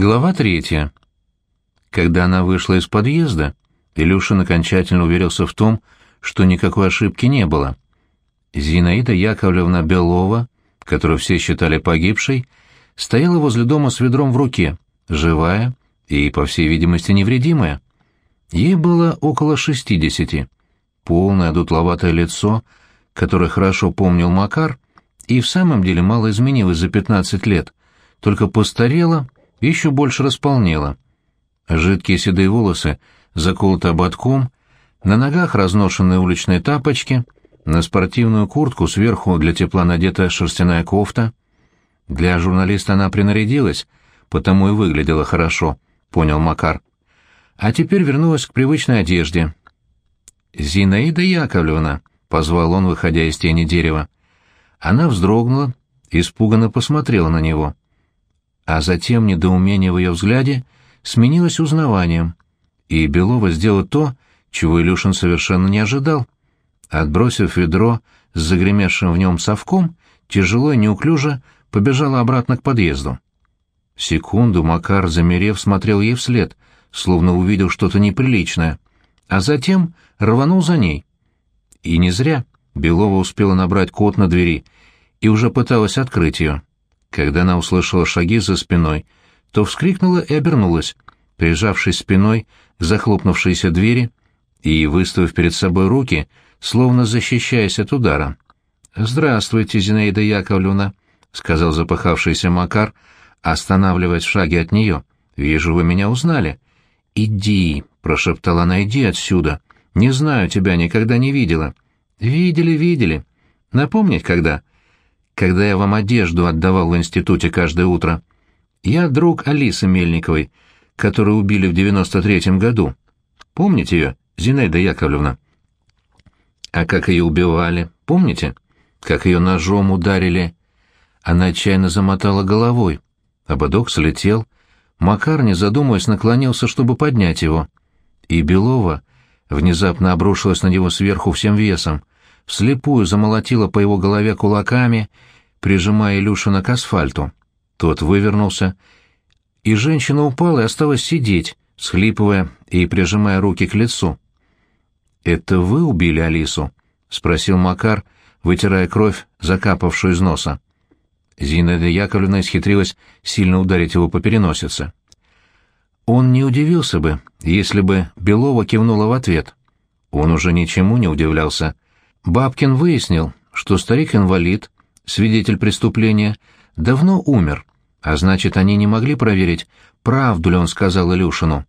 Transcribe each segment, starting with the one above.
Глава третья. Когда она вышла из подъезда, Илюшин окончательно уверился в том, что никакой ошибки не было. Зинаида Яковлевна Белова, которую все считали погибшей, стояла возле дома с ведром в руке, живая и, по всей видимости, невредимая. Ей было около шестидесяти. Полное дутловатое лицо, которое хорошо помнил Макар, и в самом деле мало изменилось за пятнадцать лет, только постарела еще больше располнела. Жидкие седые волосы заколоты ободком, на ногах разношенные уличные тапочки, на спортивную куртку сверху для тепла надета шерстяная кофта. Для журналиста она принарядилась, потому и выглядела хорошо, понял Макар. А теперь вернулась к привычной одежде. «Зинаида Яковлевна», — позвал он, выходя из тени дерева. Она вздрогнула, испуганно посмотрела на него а затем недоумение в ее взгляде сменилось узнаванием, и Белова сделала то, чего Илюшин совершенно не ожидал. Отбросив ведро с загремевшим в нем совком, тяжело и неуклюже побежала обратно к подъезду. Секунду Макар, замерев, смотрел ей вслед, словно увидел что-то неприличное, а затем рванул за ней. И не зря Белова успела набрать код на двери и уже пыталась открыть ее. Когда она услышала шаги за спиной, то вскрикнула и обернулась, прижавшись спиной к захлопнувшейся двери и выставив перед собой руки, словно защищаясь от удара. «Здравствуйте, Зинаида Яковлевна», — сказал запыхавшийся Макар, останавливаясь в шаге от нее. «Вижу, вы меня узнали». «Иди», — прошептала она, — «иди отсюда. Не знаю тебя, никогда не видела». «Видели, видели. Напомнить, когда?» Когда я вам одежду отдавал в институте каждое утро. Я друг Алисы Мельниковой, которую убили в девяносто третьем году. Помните ее, Зинаида Яковлевна? А как ее убивали, помните? Как ее ножом ударили? Она отчаянно замотала головой. Ободок слетел. Макар, не задумываясь, наклонился, чтобы поднять его. И Белова внезапно обрушилась на него сверху всем весом — вслепую замолотила по его голове кулаками, прижимая Илюшина к асфальту. Тот вывернулся, и женщина упала и осталась сидеть, схлипывая и прижимая руки к лицу. «Это вы убили Алису?» — спросил Макар, вытирая кровь, закапавшую из носа. Зинаида Яковлевна исхитрилась сильно ударить его по переносице. Он не удивился бы, если бы Белова кивнула в ответ. Он уже ничему не удивлялся — Бабкин выяснил, что старик-инвалид, свидетель преступления, давно умер, а значит, они не могли проверить, правду ли он сказал Илюшину.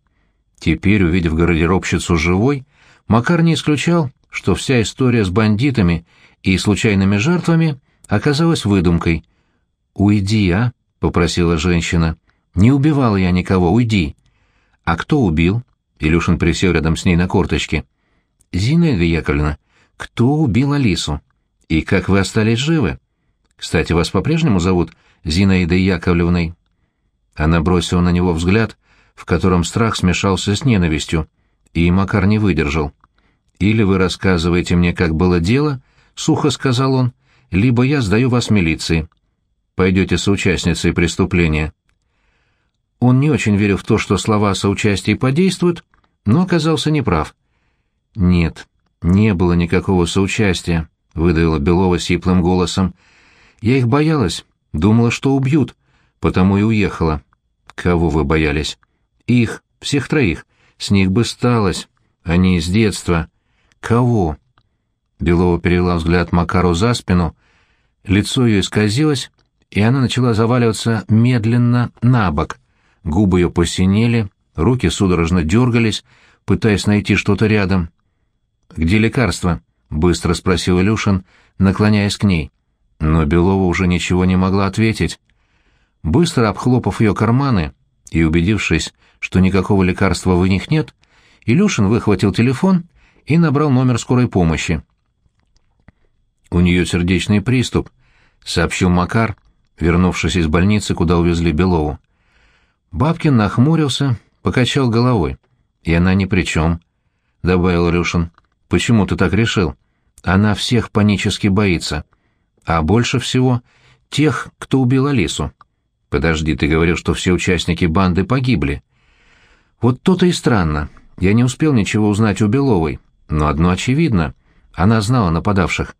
Теперь, увидев гардеробщицу живой, Макар не исключал, что вся история с бандитами и случайными жертвами оказалась выдумкой. «Уйди, а?» — попросила женщина. «Не убивала я никого, уйди». «А кто убил?» — Илюшин присел рядом с ней на корточке. «Зинаида Яковлевна, кто убил Алису? И как вы остались живы? Кстати, вас по-прежнему зовут Зинаидой Яковлевной?» Она бросила на него взгляд, в котором страх смешался с ненавистью, и Макар не выдержал. «Или вы рассказываете мне, как было дело», — сухо сказал он, — «либо я сдаю вас милиции. Пойдете соучастницей преступления». Он не очень верил в то, что слова соучастия подействуют, но оказался неправ. «Нет, «Не было никакого соучастия», — выдавила Белова сиплым голосом. «Я их боялась, думала, что убьют, потому и уехала». «Кого вы боялись?» «Их, всех троих. С них бы сталось. Они с детства». «Кого?» Белова перевела взгляд Макару за спину, лицо ее исказилось, и она начала заваливаться медленно на бок. Губы ее посинели, руки судорожно дергались, пытаясь найти что-то рядом. «Где лекарство?» — быстро спросил Илюшин, наклоняясь к ней. Но Белова уже ничего не могла ответить. Быстро обхлопав ее карманы и убедившись, что никакого лекарства в них нет, Илюшин выхватил телефон и набрал номер скорой помощи. «У нее сердечный приступ», — сообщил Макар, вернувшись из больницы, куда увезли Белову. Бабкин нахмурился, покачал головой. «И она ни при чем», — добавил Илюшин. Почему ты так решил? Она всех панически боится. А больше всего тех, кто убил Алису. Подожди, ты говорил, что все участники банды погибли. Вот то-то и странно. Я не успел ничего узнать у Беловой, но одно очевидно. Она знала нападавших.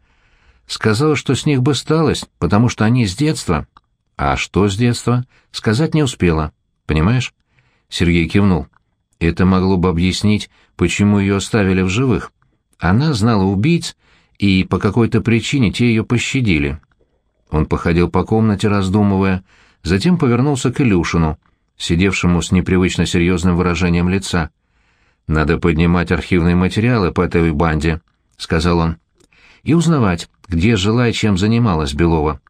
Сказала, что с них бы сталось, потому что они с детства. А что с детства? Сказать не успела. Понимаешь? Сергей кивнул. Это могло бы объяснить, почему ее оставили в живых. Она знала убийц, и по какой-то причине те ее пощадили. Он походил по комнате, раздумывая, затем повернулся к Илюшину, сидевшему с непривычно серьезным выражением лица. «Надо поднимать архивные материалы по этой банде», — сказал он, — «и узнавать, где жила и чем занималась Белова.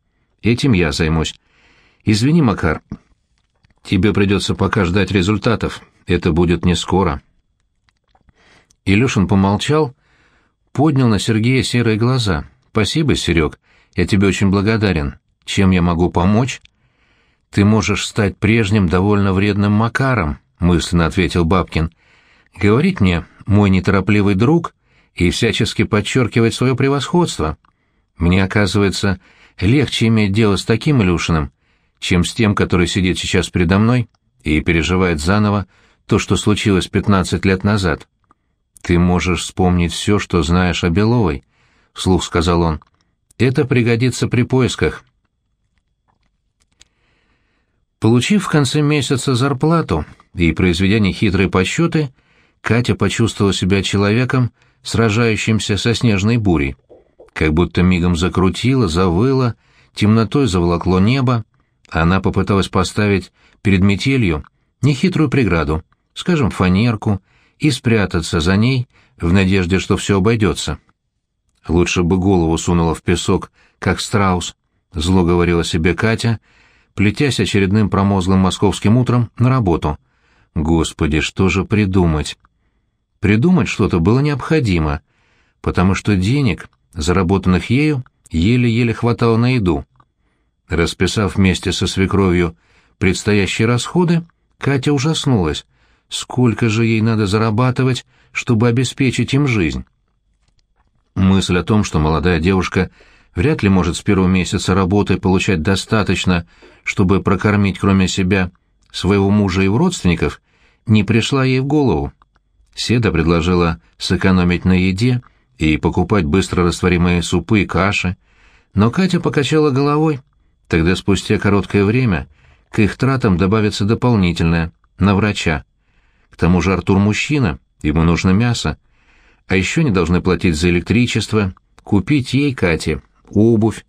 Этим я займусь. Извини, Макар, тебе придется пока ждать результатов, это будет не скоро». Илюшин помолчал, поднял на Сергея серые глаза. «Спасибо, Серег, я тебе очень благодарен. Чем я могу помочь?» «Ты можешь стать прежним довольно вредным Макаром», — мысленно ответил Бабкин. «Говорить мне, мой неторопливый друг, и всячески подчеркивать свое превосходство. Мне, оказывается, легче иметь дело с таким Илюшиным, чем с тем, который сидит сейчас передо мной и переживает заново то, что случилось пятнадцать лет назад. «Ты можешь вспомнить все, что знаешь о Беловой», — вслух сказал он. «Это пригодится при поисках». Получив в конце месяца зарплату и произведя нехитрые подсчеты, Катя почувствовала себя человеком, сражающимся со снежной бурей. Как будто мигом закрутила, завыла, темнотой заволокло небо. Она попыталась поставить перед метелью нехитрую преграду, скажем, фанерку, и спрятаться за ней в надежде, что все обойдется. Лучше бы голову сунула в песок, как страус, зло говорила себе Катя, плетясь очередным промозглым московским утром на работу. Господи, что же придумать? Придумать что-то было необходимо, потому что денег, заработанных ею, еле-еле хватало на еду. Расписав вместе со свекровью предстоящие расходы, Катя ужаснулась — Сколько же ей надо зарабатывать, чтобы обеспечить им жизнь? Мысль о том, что молодая девушка вряд ли может с первого месяца работы получать достаточно, чтобы прокормить кроме себя своего мужа и его родственников, не пришла ей в голову. Седа предложила сэкономить на еде и покупать быстро растворимые супы и каши, но Катя покачала головой. Тогда спустя короткое время к их тратам добавится дополнительное — на врача. Тому же Артур мужчина, ему нужно мясо. А еще не должны платить за электричество, купить ей, Кате, обувь,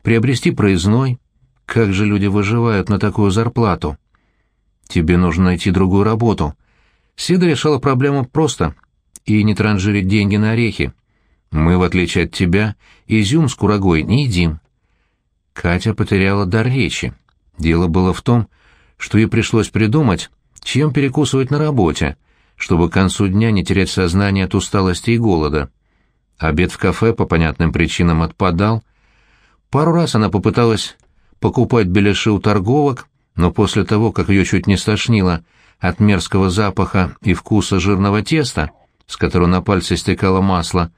приобрести проездной. Как же люди выживают на такую зарплату? Тебе нужно найти другую работу. Сида решала проблему просто и не транжирить деньги на орехи. Мы, в отличие от тебя, изюм с курагой не едим. Катя потеряла дар речи. Дело было в том, что ей пришлось придумать, чем перекусывать на работе, чтобы к концу дня не терять сознание от усталости и голода. Обед в кафе по понятным причинам отпадал. Пару раз она попыталась покупать беляши у торговок, но после того, как ее чуть не стошнило от мерзкого запаха и вкуса жирного теста, с которого на пальце стекало масло,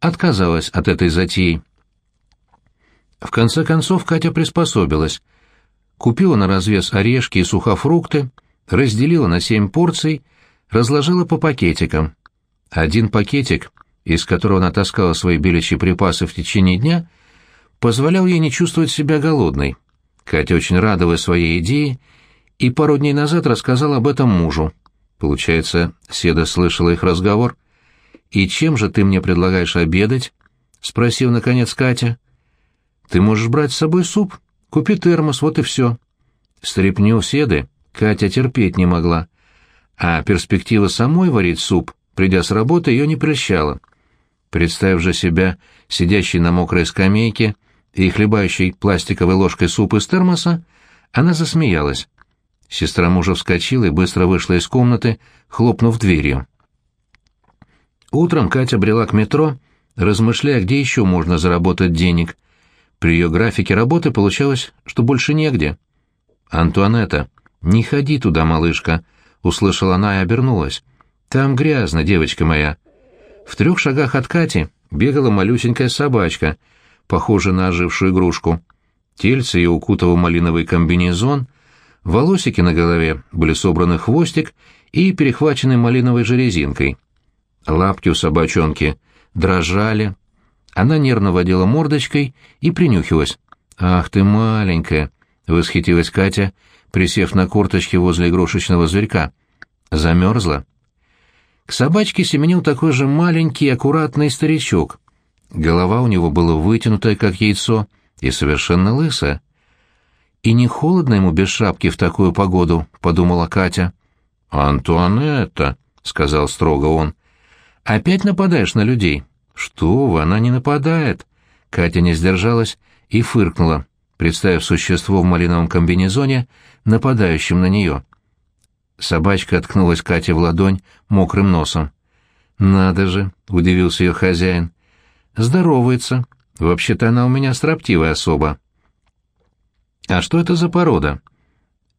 отказалась от этой затеи. В конце концов Катя приспособилась. Купила на развес орешки и сухофрукты, разделила на семь порций, разложила по пакетикам. Один пакетик, из которого она таскала свои беличьи припасы в течение дня, позволял ей не чувствовать себя голодной. Катя очень радовалась своей идее и пару дней назад рассказала об этом мужу. Получается, Седа слышала их разговор. «И чем же ты мне предлагаешь обедать?» — спросил, наконец, Катя. «Ты можешь брать с собой суп. Купи термос, вот и все». Стрепню Седы Катя терпеть не могла. А перспектива самой варить суп, придя с работы, ее не прельщала. Представив же себя, сидящей на мокрой скамейке и хлебающей пластиковой ложкой суп из термоса, она засмеялась. Сестра мужа вскочила и быстро вышла из комнаты, хлопнув дверью. Утром Катя брела к метро, размышляя, где еще можно заработать денег. При ее графике работы получалось, что больше негде. Антуанетта, «Не ходи туда, малышка», — услышала она и обернулась. «Там грязно, девочка моя». В трех шагах от Кати бегала малюсенькая собачка, похожая на ожившую игрушку. Тельце ее укутывал малиновый комбинезон, волосики на голове были собраны хвостик и перехвачены малиновой же резинкой. Лапки у собачонки дрожали. Она нервно водила мордочкой и принюхивалась. «Ах ты маленькая!» — восхитилась Катя, присев на корточки возле игрушечного зверька. Замерзла. К собачке семенил такой же маленький аккуратный старичок. Голова у него была вытянутая, как яйцо, и совершенно лысая. «И не холодно ему без шапки в такую погоду», — подумала Катя. «Антуанетта», — сказал строго он, — «опять нападаешь на людей?» «Что вы, она не нападает». Катя не сдержалась и фыркнула, представив существо в малиновом комбинезоне, нападающим на нее. Собачка откнулась Кате в ладонь мокрым носом. «Надо же!» — удивился ее хозяин. «Здоровается. Вообще-то она у меня строптивая особа». «А что это за порода?»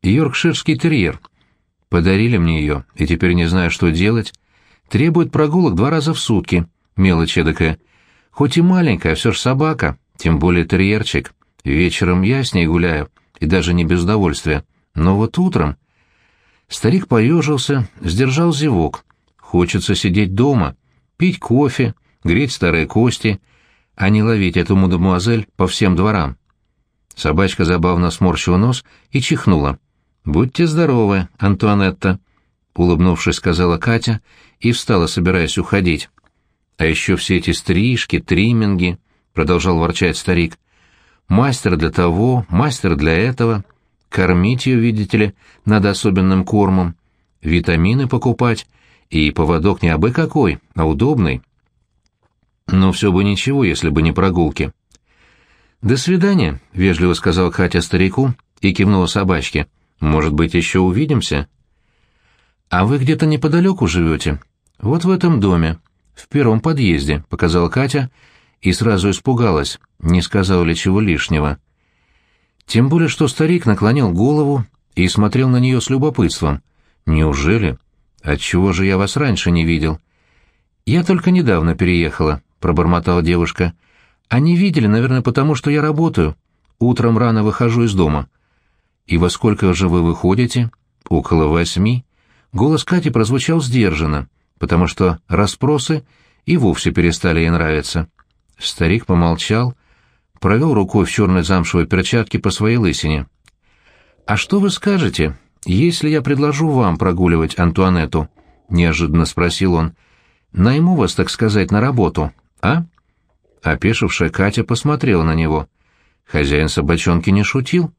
«Йоркширский терьер. Подарили мне ее, и теперь не знаю, что делать. Требует прогулок два раза в сутки. Мелочь эдакая. Хоть и маленькая, все ж собака, тем более терьерчик. Вечером я с ней гуляю, и даже не без удовольствия. Но вот утром...» Старик поежился, сдержал зевок. Хочется сидеть дома, пить кофе, греть старые кости, а не ловить эту мадемуазель по всем дворам. Собачка забавно сморщила нос и чихнула. «Будьте здоровы, Антуанетта», — улыбнувшись, сказала Катя и встала, собираясь уходить. «А еще все эти стрижки, тримминги», — продолжал ворчать старик. «Мастер для того, мастер для этого». Кормить ее, видите ли, надо особенным кормом, витамины покупать, и поводок не абы какой, а удобный. Но все бы ничего, если бы не прогулки. «До свидания», — вежливо сказал Катя старику и кивнула собачке. «Может быть, еще увидимся?» «А вы где-то неподалеку живете?» «Вот в этом доме, в первом подъезде», — показала Катя и сразу испугалась, не сказал ли чего лишнего. Тем более, что старик наклонил голову и смотрел на нее с любопытством. «Неужели? Отчего же я вас раньше не видел?» «Я только недавно переехала», — пробормотала девушка. «Они видели, наверное, потому что я работаю. Утром рано выхожу из дома». «И во сколько же вы выходите?» «Около восьми». Голос Кати прозвучал сдержанно, потому что расспросы и вовсе перестали ей нравиться. Старик помолчал, — провел рукой в черной замшевой перчатке по своей лысине. «А что вы скажете, если я предложу вам прогуливать Антуанетту?» — неожиданно спросил он. «Найму вас, так сказать, на работу, а?» Опешившая Катя посмотрела на него. Хозяин собачонки не шутил.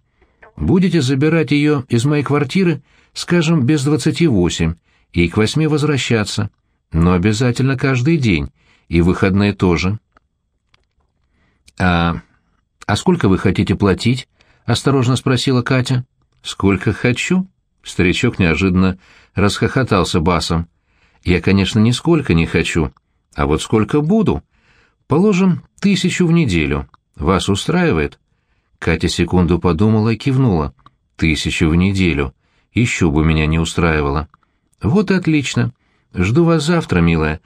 «Будете забирать ее из моей квартиры, скажем, без двадцати восемь, и к восьми возвращаться, но обязательно каждый день, и выходные тоже». «А «А сколько вы хотите платить?» — осторожно спросила Катя. «Сколько хочу?» — старичок неожиданно расхохотался басом. «Я, конечно, нисколько не хочу. А вот сколько буду? Положим, тысячу в неделю. Вас устраивает?» Катя секунду подумала и кивнула. «Тысячу в неделю. Еще бы меня не устраивало». «Вот и отлично. Жду вас завтра, милая.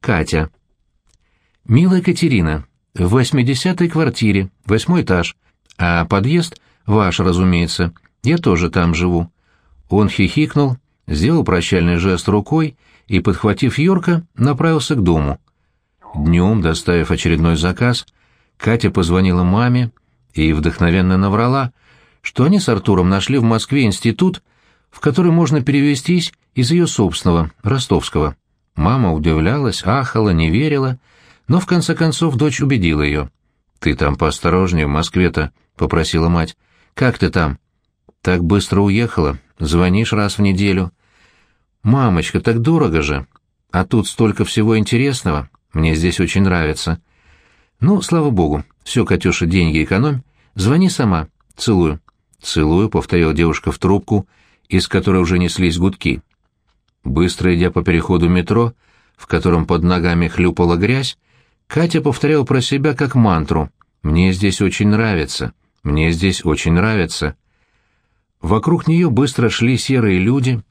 Катя». «Милая Катерина, в восьмидесятой квартире, восьмой этаж. А подъезд ваш, разумеется. Я тоже там живу». Он хихикнул, сделал прощальный жест рукой и, подхватив Йорка, направился к дому. Днем, доставив очередной заказ, Катя позвонила маме и вдохновенно наврала, что они с Артуром нашли в Москве институт, в который можно перевестись из ее собственного, ростовского. Мама удивлялась, ахала, не верила — но в конце концов дочь убедила ее. «Ты там поосторожнее в Москве-то», — попросила мать. «Как ты там?» «Так быстро уехала. Звонишь раз в неделю». «Мамочка, так дорого же. А тут столько всего интересного. Мне здесь очень нравится». «Ну, слава богу. Все, Катюша, деньги экономь. Звони сама. Целую». «Целую», — повторила девушка в трубку, из которой уже неслись гудки. Быстро идя по переходу метро, в котором под ногами хлюпала грязь, Катя повторяла про себя как мантру «Мне здесь очень нравится, мне здесь очень нравится». Вокруг нее быстро шли серые люди,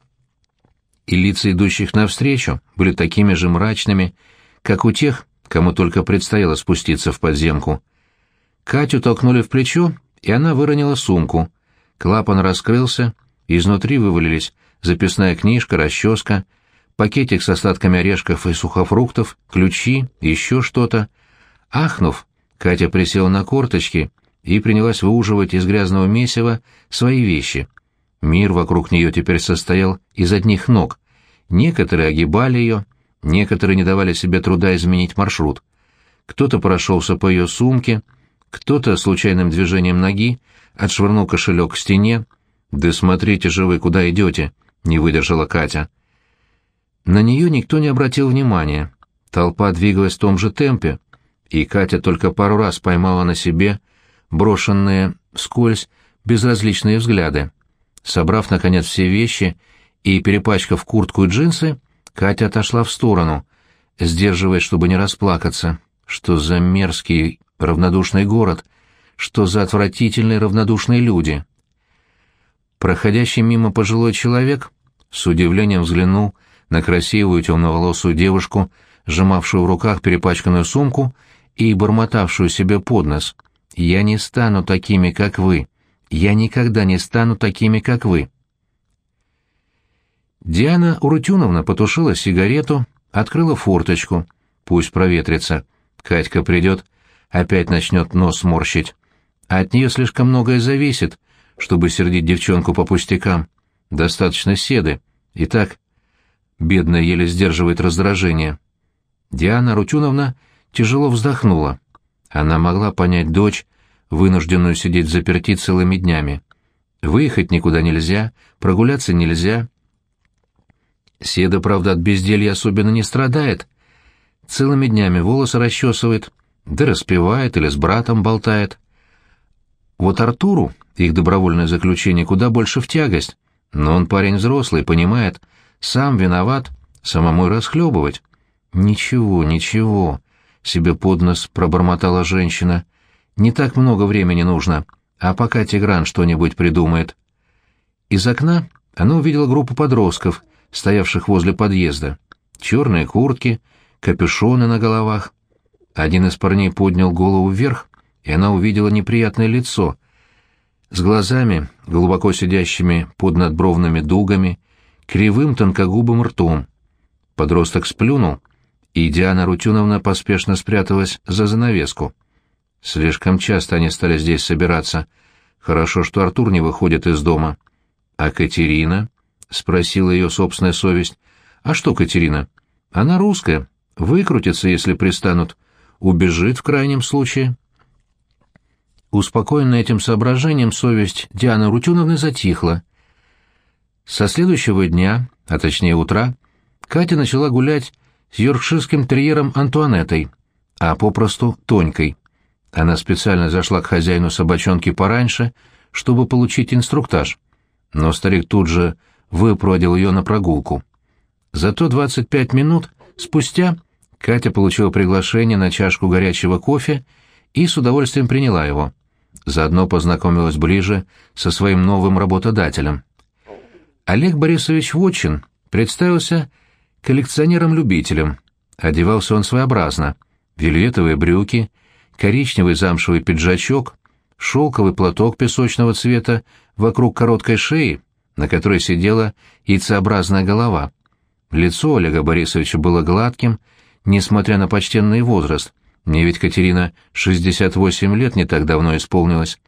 и лица идущих навстречу были такими же мрачными, как у тех, кому только предстояло спуститься в подземку. Катю толкнули в плечо и она выронила сумку. Клапан раскрылся, изнутри вывалились записная книжка, расческа, пакетик с остатками орешков и сухофруктов, ключи, еще что-то. Ахнув, Катя присела на корточки и принялась выуживать из грязного месива свои вещи. Мир вокруг нее теперь состоял из одних ног. Некоторые огибали ее, некоторые не давали себе труда изменить маршрут. Кто-то прошелся по ее сумке, кто-то случайным движением ноги отшвырнул кошелек к стене. «Да смотрите же вы, куда идете!» — не выдержала Катя. На нее никто не обратил внимания. Толпа двигалась в том же темпе, и Катя только пару раз поймала на себе брошенные скользь безразличные взгляды. Собрав, наконец, все вещи и перепачкав куртку и джинсы, Катя отошла в сторону, сдерживаясь, чтобы не расплакаться. Что за мерзкий равнодушный город, что за отвратительные равнодушные люди. Проходящий мимо пожилой человек с удивлением взглянул на красивую темноволосую девушку, сжимавшую в руках перепачканную сумку и бормотавшую себе под нос. «Я не стану такими, как вы. Я никогда не стану такими, как вы». Диана Урутюновна потушила сигарету, открыла форточку. Пусть проветрится. Катька придет, опять начнет нос морщить. От нее слишком многое зависит, чтобы сердить девчонку по пустякам. Достаточно седы. Итак, бедная еле сдерживает раздражение. Диана Рутюновна тяжело вздохнула. Она могла понять дочь, вынужденную сидеть заперти целыми днями. Выехать никуда нельзя, прогуляться нельзя. Седа, правда, от безделья особенно не страдает. Целыми днями волосы расчесывает, да распевает или с братом болтает. Вот Артуру их добровольное заключение куда больше в тягость, но он парень взрослый, понимает, сам виноват, самому и расхлебывать. «Ничего, ничего», — себе под нос пробормотала женщина. «Не так много времени нужно, а пока Тигран что-нибудь придумает». Из окна она увидела группу подростков, стоявших возле подъезда. Черные куртки, капюшоны на головах. Один из парней поднял голову вверх, и она увидела неприятное лицо, с глазами, глубоко сидящими под надбровными дугами, кривым тонкогубым ртом. Подросток сплюнул, и Диана Рутюновна поспешно спряталась за занавеску. Слишком часто они стали здесь собираться. Хорошо, что Артур не выходит из дома. «А Катерина?» — спросила ее собственная совесть. «А что Катерина? Она русская. Выкрутится, если пристанут. Убежит в крайнем случае». Успокоенная этим соображением, совесть Дианы Рутюновны затихла. Со следующего дня, а точнее утра, Катя начала гулять с йоркширским терьером Антуанеттой, а попросту Тонькой. Она специально зашла к хозяину собачонки пораньше, чтобы получить инструктаж, но старик тут же выпроводил ее на прогулку. Зато 25 минут спустя Катя получила приглашение на чашку горячего кофе и с удовольствием приняла его. Заодно познакомилась ближе со своим новым работодателем. Олег Борисович Вотчин представился коллекционером-любителем. Одевался он своеобразно. Вельветовые брюки, коричневый замшевый пиджачок, шелковый платок песочного цвета вокруг короткой шеи, на которой сидела яйцеобразная голова. Лицо Олега Борисовича было гладким, несмотря на почтенный возраст — мне ведь Катерина 68 лет не так давно исполнилось.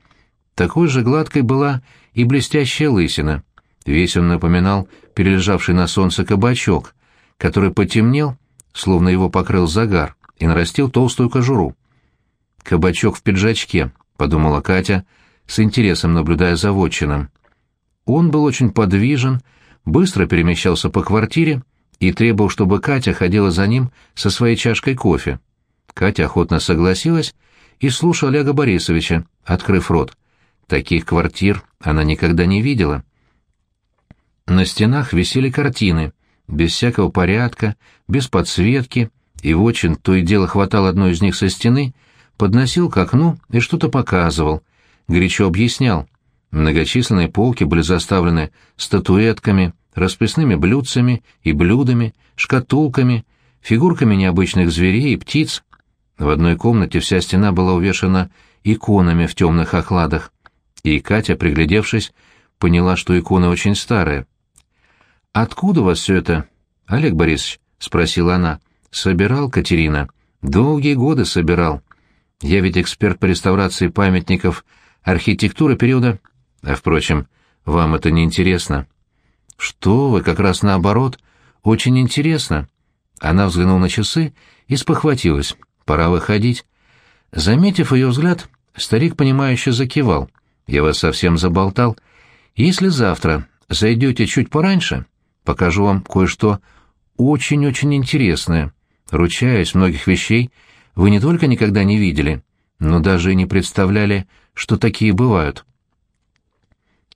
Такой же гладкой была и блестящая лысина. Весь он напоминал перележавший на солнце кабачок, который потемнел, словно его покрыл загар, и нарастил толстую кожуру. «Кабачок в пиджачке», — подумала Катя, с интересом наблюдая за вотчином. Он был очень подвижен, быстро перемещался по квартире и требовал, чтобы Катя ходила за ним со своей чашкой кофе. Катя охотно согласилась и слушала Олега Борисовича, открыв рот. Таких квартир она никогда не видела. На стенах висели картины, без всякого порядка, без подсветки, и Вочин то и дело хватал одну из них со стены, подносил к окну и что-то показывал, горячо объяснял. Многочисленные полки были заставлены статуэтками, расписными блюдцами и блюдами, шкатулками, фигурками необычных зверей и птиц, в одной комнате вся стена была увешана иконами в темных окладах. и Катя, приглядевшись, поняла, что икона очень старая. «Откуда у вас все это, Олег Борисович?» — спросила она. «Собирал, Катерина. Долгие годы собирал. Я ведь эксперт по реставрации памятников архитектуры периода... А, впрочем, вам это не интересно». «Что вы, как раз наоборот. Очень интересно». Она взглянула на часы и спохватилась. «Пора выходить». Заметив ее взгляд, старик, понимающе закивал. «Я вас совсем заболтал. Если завтра зайдете чуть пораньше, покажу вам кое-что очень-очень интересное. Ручаясь, многих вещей вы не только никогда не видели, но даже и не представляли, что такие бывают».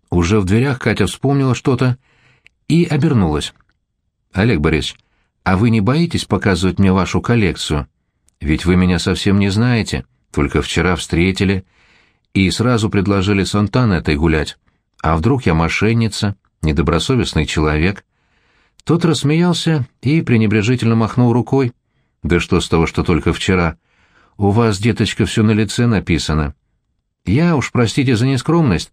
Уже в дверях Катя вспомнила что-то и обернулась. «Олег Борисович, а вы не боитесь показывать мне вашу коллекцию? Ведь вы меня совсем не знаете, только вчера встретили и сразу предложили с Антанетой гулять. А вдруг я мошенница, недобросовестный человек?» Тот рассмеялся и пренебрежительно махнул рукой. «Да что с того, что только вчера? У вас, деточка, все на лице написано. Я уж, простите за нескромность,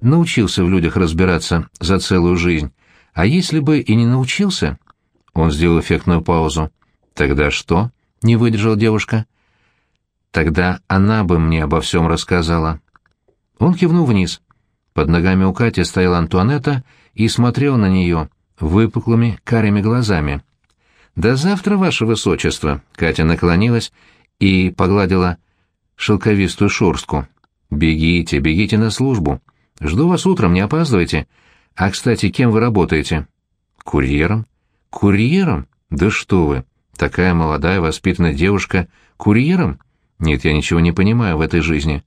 научился в людях разбираться за целую жизнь. А если бы и не научился...» Он сделал эффектную паузу. «Тогда что?» — не выдержала девушка. «Тогда она бы мне обо всем рассказала». Он кивнул вниз. Под ногами у Кати стояла Антуанетта и смотрел на нее выпуклыми карими глазами. «До завтра, ваше высочество!» — Катя наклонилась и погладила шелковистую шорстку. «Бегите, бегите на службу. Жду вас утром, не опаздывайте. А, кстати, кем вы работаете?» «Курьером». «Курьером? Да что вы! Такая молодая, воспитанная девушка. Курьером? Нет, я ничего не понимаю в этой жизни».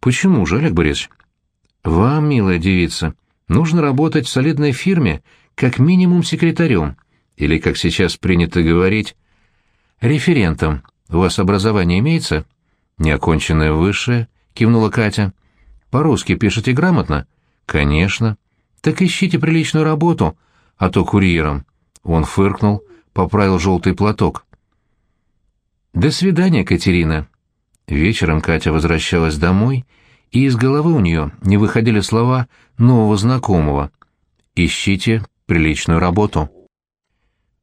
«Почему же, Олег Борисович?» «Вам, милая девица, нужно работать в солидной фирме как минимум секретарем, или, как сейчас принято говорить, референтом. У вас образование имеется?» «Неоконченное высшее», — кивнула Катя. По-русски пишете грамотно? Конечно. Так ищите приличную работу, а то курьером. Он фыркнул, поправил желтый платок. До свидания, Катерина. Вечером Катя возвращалась домой, и из головы у нее не выходили слова нового знакомого. «Ищите приличную работу».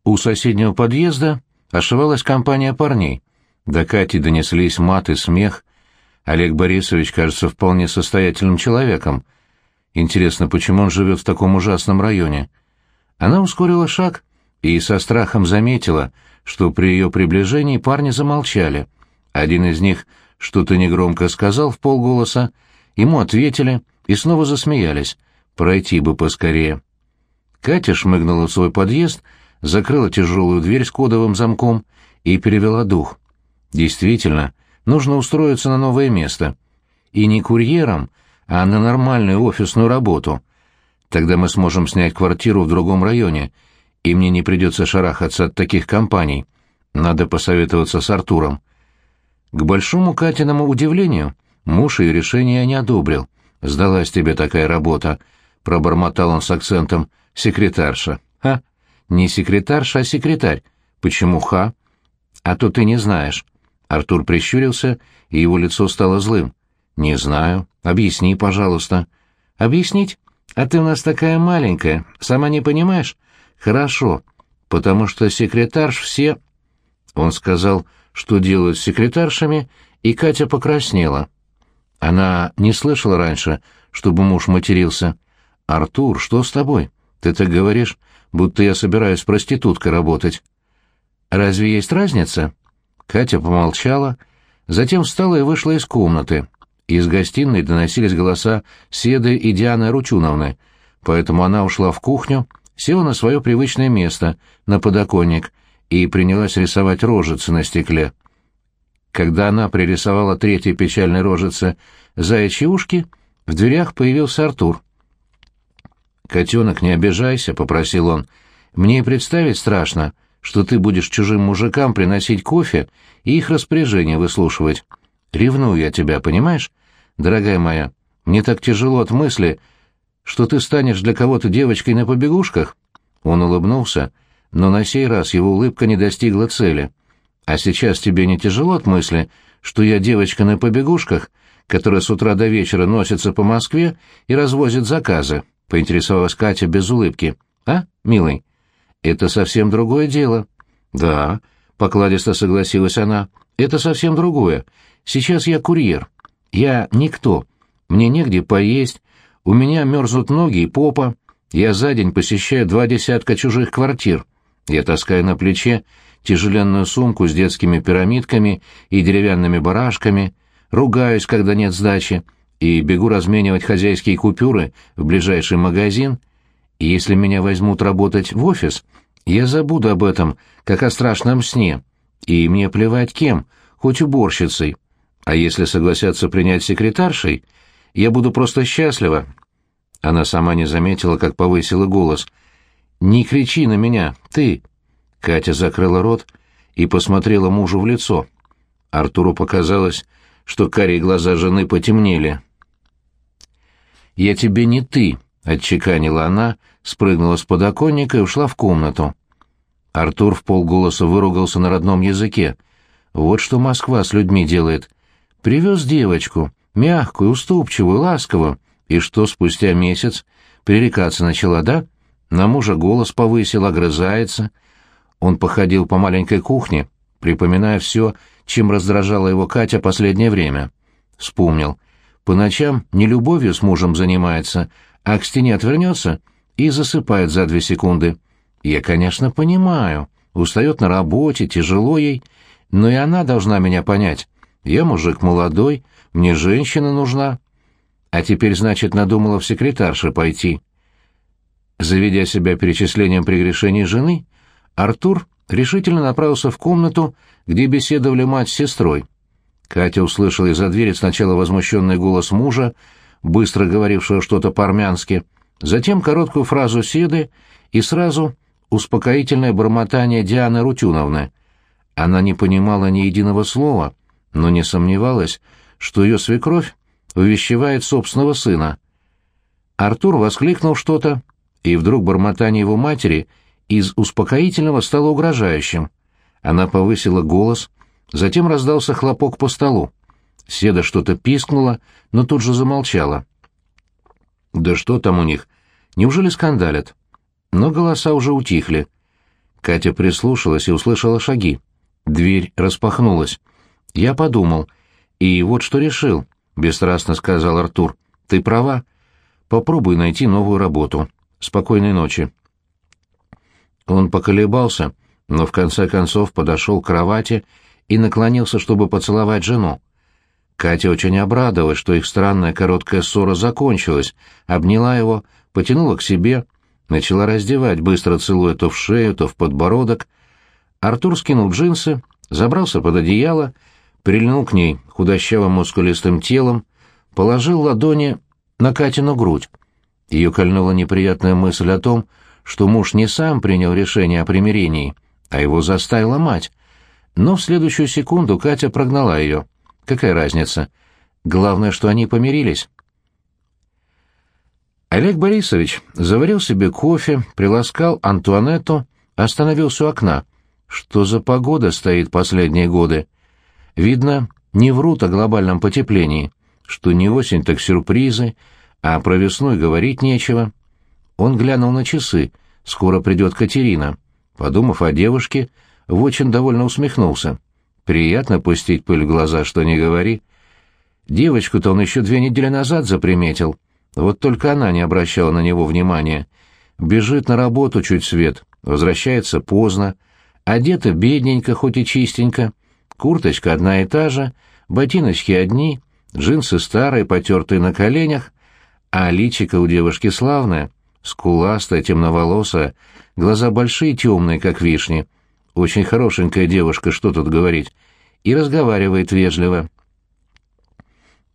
У соседнего подъезда ошивалась компания парней. До Кати донеслись мат и смех, Олег Борисович кажется вполне состоятельным человеком. Интересно, почему он живет в таком ужасном районе? Она ускорила шаг и со страхом заметила, что при ее приближении парни замолчали. Один из них что-то негромко сказал в полголоса, ему ответили и снова засмеялись. Пройти бы поскорее. Катя шмыгнула в свой подъезд, закрыла тяжелую дверь с кодовым замком и перевела дух. Действительно, Нужно устроиться на новое место. И не курьером, а на нормальную офисную работу. Тогда мы сможем снять квартиру в другом районе, и мне не придется шарахаться от таких компаний. Надо посоветоваться с Артуром. К большому Катиному удивлению, муж ее решение не одобрил. «Сдалась тебе такая работа», — пробормотал он с акцентом. «Секретарша». «Ха? Не секретарша, а секретарь. Почему ха? А то ты не знаешь. Артур прищурился, и его лицо стало злым. «Не знаю. Объясни, пожалуйста». «Объяснить? А ты у нас такая маленькая, сама не понимаешь?» «Хорошо, потому что секретарш все...» Он сказал, что делают с секретаршами, и Катя покраснела. Она не слышала раньше, чтобы муж матерился. «Артур, что с тобой? Ты так говоришь, будто я собираюсь проституткой работать». «Разве есть разница?» Катя помолчала, затем встала и вышла из комнаты. Из гостиной доносились голоса Седы и Дианы Ручуновны, поэтому она ушла в кухню, села на свое привычное место, на подоконник, и принялась рисовать рожицы на стекле. Когда она пририсовала третьей печальной рожице заячьи ушки, в дверях появился Артур. «Котенок, не обижайся», — попросил он. «Мне и представить страшно, что ты будешь чужим мужикам приносить кофе и их распоряжения выслушивать. Ревную я тебя, понимаешь? Дорогая моя, мне так тяжело от мысли, что ты станешь для кого-то девочкой на побегушках. Он улыбнулся, но на сей раз его улыбка не достигла цели. А сейчас тебе не тяжело от мысли, что я девочка на побегушках, которая с утра до вечера носится по Москве и развозит заказы?» — поинтересовалась Катя без улыбки. «А, милый?» «Это совсем другое дело». «Да», — покладисто согласилась она, — «это совсем другое. Сейчас я курьер. Я никто. Мне негде поесть, у меня мерзнут ноги и попа. Я за день посещаю два десятка чужих квартир. Я таскаю на плече тяжеленную сумку с детскими пирамидками и деревянными барашками, ругаюсь, когда нет сдачи, и бегу разменивать хозяйские купюры в ближайший магазин. И если меня возьмут работать в офис, я забуду об этом, как о страшном сне. И мне плевать кем, хоть уборщицей. А если согласятся принять секретаршей, я буду просто счастлива. Она сама не заметила, как повысила голос. «Не кричи на меня, ты!» Катя закрыла рот и посмотрела мужу в лицо. Артуру показалось, что карие глаза жены потемнели. «Я тебе не ты», — отчеканила она, спрыгнула с подоконника и ушла в комнату. Артур в полголоса выругался на родном языке. «Вот что Москва с людьми делает. Привез девочку, мягкую, уступчивую, ласковую, и что спустя месяц пререкаться начала, да? На мужа голос повысил, огрызается. Он походил по маленькой кухне, припоминая все, чем раздражала его Катя последнее время. Вспомнил. По ночам не любовью с мужем занимается, а к стене отвернется и засыпает за две секунды. Я, конечно, понимаю. Устает на работе, тяжело ей, но и она должна меня понять. Я мужик молодой, мне женщина нужна. А теперь, значит, надумала в секретарше пойти. Заведя себя перечислением прегрешений жены, Артур решительно направился в комнату, где беседовали мать с сестрой. Катя услышала из-за двери сначала возмущенный голос мужа, быстро говорившего что-то по-армянски, затем короткую фразу Седы и сразу успокоительное бормотание Дианы Рутюновны. Она не понимала ни единого слова, но не сомневалась, что ее свекровь увещевает собственного сына. Артур воскликнул что-то, и вдруг бормотание его матери из успокоительного стало угрожающим. Она повысила голос, затем раздался хлопок по столу. Седа что-то пискнула, но тут же замолчала. «Да что там у них? Неужели скандалят?» Но голоса уже утихли. Катя прислушалась и услышала шаги. Дверь распахнулась. Я подумал. И вот что решил, — бесстрастно сказал Артур. Ты права. Попробуй найти новую работу. Спокойной ночи. Он поколебался, но в конце концов подошел к кровати и наклонился, чтобы поцеловать жену. Катя очень обрадовалась, что их странная короткая ссора закончилась, обняла его, потянула к себе, начала раздевать, быстро целуя то в шею, то в подбородок. Артур скинул джинсы, забрался под одеяло прильнул к ней худощавым мускулистым телом, положил ладони на Катину грудь. Ее кольнула неприятная мысль о том, что муж не сам принял решение о примирении, а его заставила мать. Но в следующую секунду Катя прогнала ее. Какая разница? Главное, что они помирились. Олег Борисович заварил себе кофе, приласкал Антуанетту, остановился у окна. Что за погода стоит последние годы? Видно, не врут о глобальном потеплении, что не осень, так сюрпризы, а про весну говорить нечего. Он глянул на часы, скоро придет Катерина. Подумав о девушке, Вочин довольно усмехнулся. Приятно пустить пыль в глаза, что не говори. Девочку-то он еще две недели назад заприметил. Вот только она не обращала на него внимания. Бежит на работу чуть свет, возвращается поздно, одета бедненько, хоть и чистенько, Курточка одна и та же, ботиночки одни, джинсы старые, потертые на коленях, а личико у девушки славное, скуластая, темноволосая, глаза большие, темные, как вишни. Очень хорошенькая девушка, что тут говорить. И разговаривает вежливо.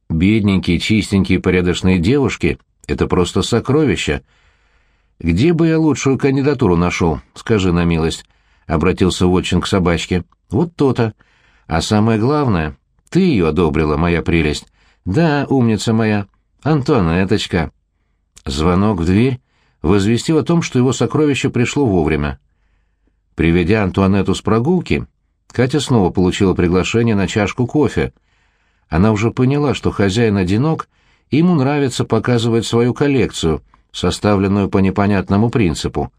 Бедненькие, чистенькие, порядочные девушки — это просто сокровища. Где бы я лучшую кандидатуру нашел, скажи на милость, — обратился Вотчин к собачке. Вот то-то. А самое главное, ты ее одобрила, моя прелесть. Да, умница моя. Антонеточка. Звонок в дверь возвестил о том, что его сокровище пришло вовремя. Приведя Антуанетту с прогулки, Катя снова получила приглашение на чашку кофе. Она уже поняла, что хозяин одинок, и ему нравится показывать свою коллекцию, составленную по непонятному принципу.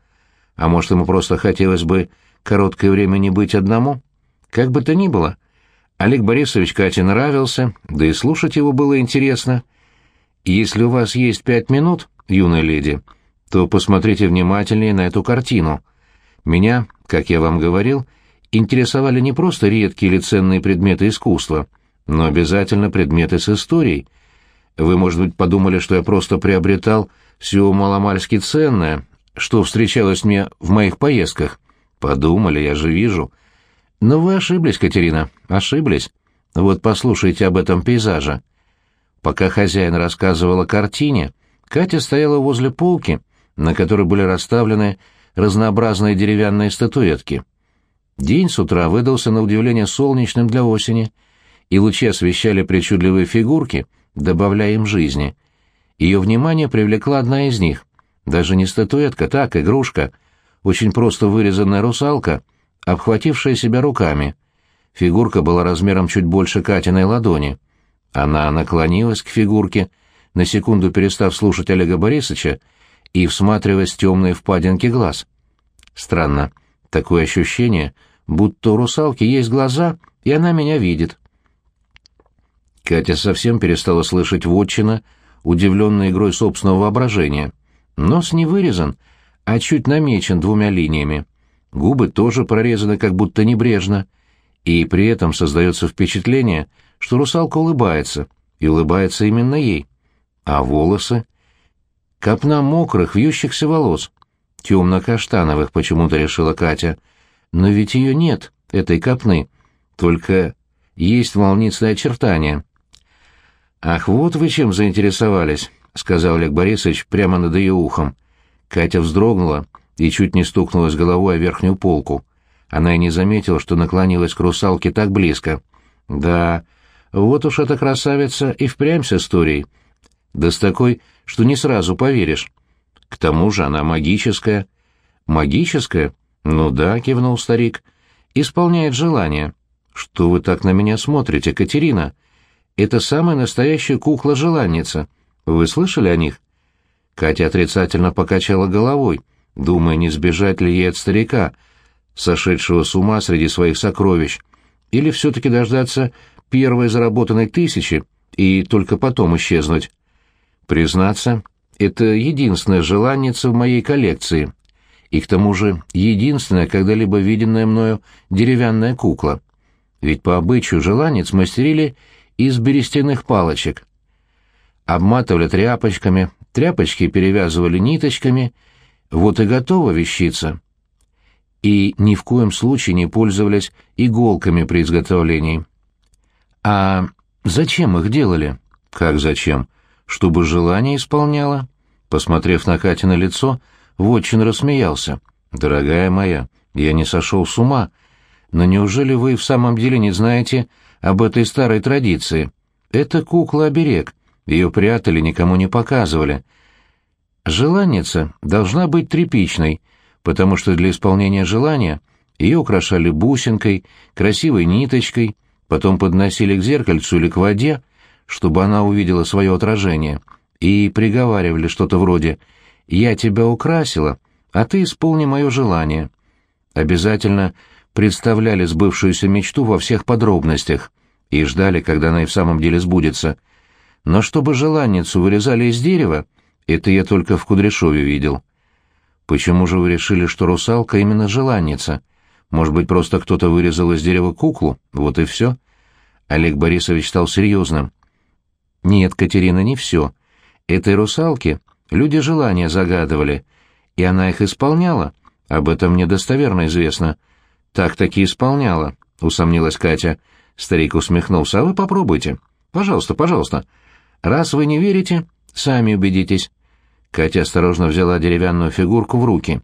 А может, ему просто хотелось бы короткое время не быть одному? Как бы то ни было, Олег Борисович Кате нравился, да и слушать его было интересно. Если у вас есть пять минут, юная леди, то посмотрите внимательнее на эту картину. Меня, как я вам говорил, интересовали не просто редкие или ценные предметы искусства, но обязательно предметы с историей. Вы, может быть, подумали, что я просто приобретал все маломальски ценное, что встречалось мне в моих поездках. Подумали, я же вижу. Но вы ошиблись, Катерина, ошиблись. Вот послушайте об этом пейзаже. Пока хозяин рассказывал о картине, Катя стояла возле полки, на которой были расставлены разнообразные деревянные статуэтки. День с утра выдался на удивление солнечным для осени, и лучи освещали причудливые фигурки, добавляя им жизни. Ее внимание привлекла одна из них. Даже не статуэтка, так, игрушка. Очень просто вырезанная русалка, обхватившая себя руками. Фигурка была размером чуть больше Катиной ладони. Она наклонилась к фигурке, на секунду перестав слушать Олега Борисовича и всматриваясь в темные впадинки глаз. Странно. Такое ощущение, будто у русалки есть глаза, и она меня видит. Катя совсем перестала слышать вотчина, удивленная игрой собственного воображения. Нос не вырезан, а чуть намечен двумя линиями. Губы тоже прорезаны как будто небрежно, и при этом создается впечатление, что русалка улыбается, и улыбается именно ей. А волосы? Копна мокрых, вьющихся волос. Темно-каштановых, почему-то решила Катя. Но ведь ее нет, этой копны. Только есть волнистые очертания. «Ах, вот вы чем заинтересовались», — сказал Олег Борисович прямо над ее ухом. Катя вздрогнула и чуть не стукнулась головой о верхнюю полку. Она и не заметила, что наклонилась к русалке так близко. «Да, вот уж эта красавица и впрямь с историей. Да с такой, что не сразу поверишь. К тому же она магическая». «Магическая? Ну да», — кивнул старик. «Исполняет желание». «Что вы так на меня смотрите, Катерина?» Это самая настоящая кукла-желанница. Вы слышали о них?» Катя отрицательно покачала головой, думая, не сбежать ли ей от старика, сошедшего с ума среди своих сокровищ, или все-таки дождаться первой заработанной тысячи и только потом исчезнуть. Признаться, это единственная желанница в моей коллекции, и к тому же единственная когда-либо виденная мною деревянная кукла. Ведь по обычаю желанниц мастерили из берестяных палочек. Обматывали тряпочками, тряпочки перевязывали ниточками, вот и готова вещица. И ни в коем случае не пользовались иголками при изготовлении. А зачем их делали? Как зачем? Чтобы желание исполняло? Посмотрев на Катя на лицо, Вотчин рассмеялся. «Дорогая моя, я не сошел с ума. Но неужели вы в самом деле не знаете, об этой старой традиции. Это кукла-оберег, ее прятали, никому не показывали. Желанница должна быть тряпичной, потому что для исполнения желания ее украшали бусинкой, красивой ниточкой, потом подносили к зеркальцу или к воде, чтобы она увидела свое отражение, и приговаривали что-то вроде «Я тебя украсила, а ты исполни мое желание». Обязательно представляли сбывшуюся мечту во всех подробностях и ждали, когда она и в самом деле сбудется. Но чтобы желанницу вырезали из дерева, это я только в Кудряшове видел. Почему же вы решили, что русалка именно желанница? Может быть, просто кто-то вырезал из дерева куклу? Вот и все. Олег Борисович стал серьезным. Нет, Катерина, не все. Этой русалке люди желания загадывали, и она их исполняла. Об этом мне достоверно известно. Так-таки исполняла, усомнилась Катя. Старик усмехнулся. «А вы попробуйте. Пожалуйста, пожалуйста. Раз вы не верите, сами убедитесь». Катя осторожно взяла деревянную фигурку в руки.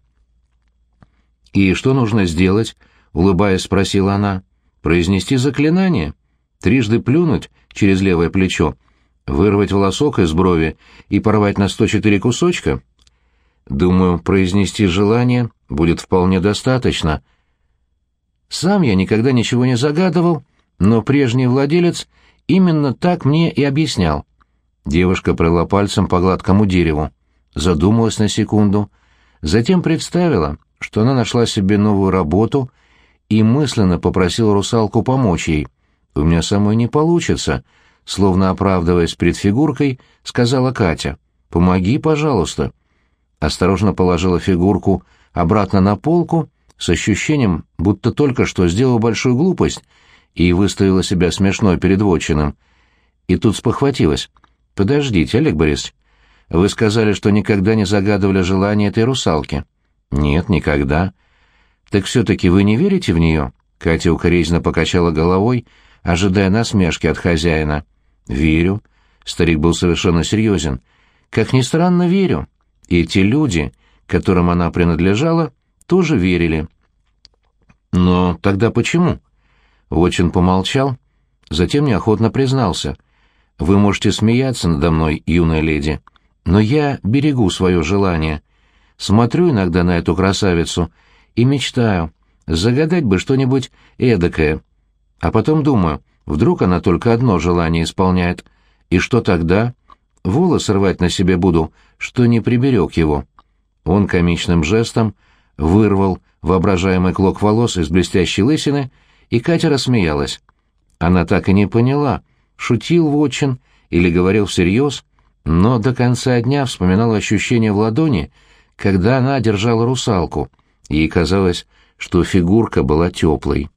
«И что нужно сделать?» — улыбаясь, спросила она. «Произнести заклинание? Трижды плюнуть через левое плечо, вырвать волосок из брови и порвать на сто четыре кусочка?» «Думаю, произнести желание будет вполне достаточно». «Сам я никогда ничего не загадывал», но прежний владелец именно так мне и объяснял. Девушка провела пальцем по гладкому дереву, задумалась на секунду, затем представила, что она нашла себе новую работу и мысленно попросила русалку помочь ей. «У меня самой не получится», — словно оправдываясь перед фигуркой, сказала Катя. «Помоги, пожалуйста». Осторожно положила фигурку обратно на полку с ощущением, будто только что сделала большую глупость и выставила себя смешной перед вотчином. И тут спохватилась. «Подождите, Олег Борисович, вы сказали, что никогда не загадывали желание этой русалки». «Нет, никогда». «Так все-таки вы не верите в нее?» Катя укоризненно покачала головой, ожидая насмешки от хозяина. «Верю». Старик был совершенно серьезен. «Как ни странно, верю. И те люди, которым она принадлежала, тоже верили». «Но тогда почему?» Вочин помолчал, затем неохотно признался. «Вы можете смеяться надо мной, юная леди, но я берегу свое желание. Смотрю иногда на эту красавицу и мечтаю, загадать бы что-нибудь эдакое. А потом думаю, вдруг она только одно желание исполняет. И что тогда? Волос рвать на себе буду, что не приберег его». Он комичным жестом вырвал воображаемый клок волос из блестящей лысины и Катя рассмеялась. Она так и не поняла, шутил Вотчин или говорил всерьез, но до конца дня вспоминала ощущение в ладони, когда она держала русалку. Ей казалось, что фигурка была теплой.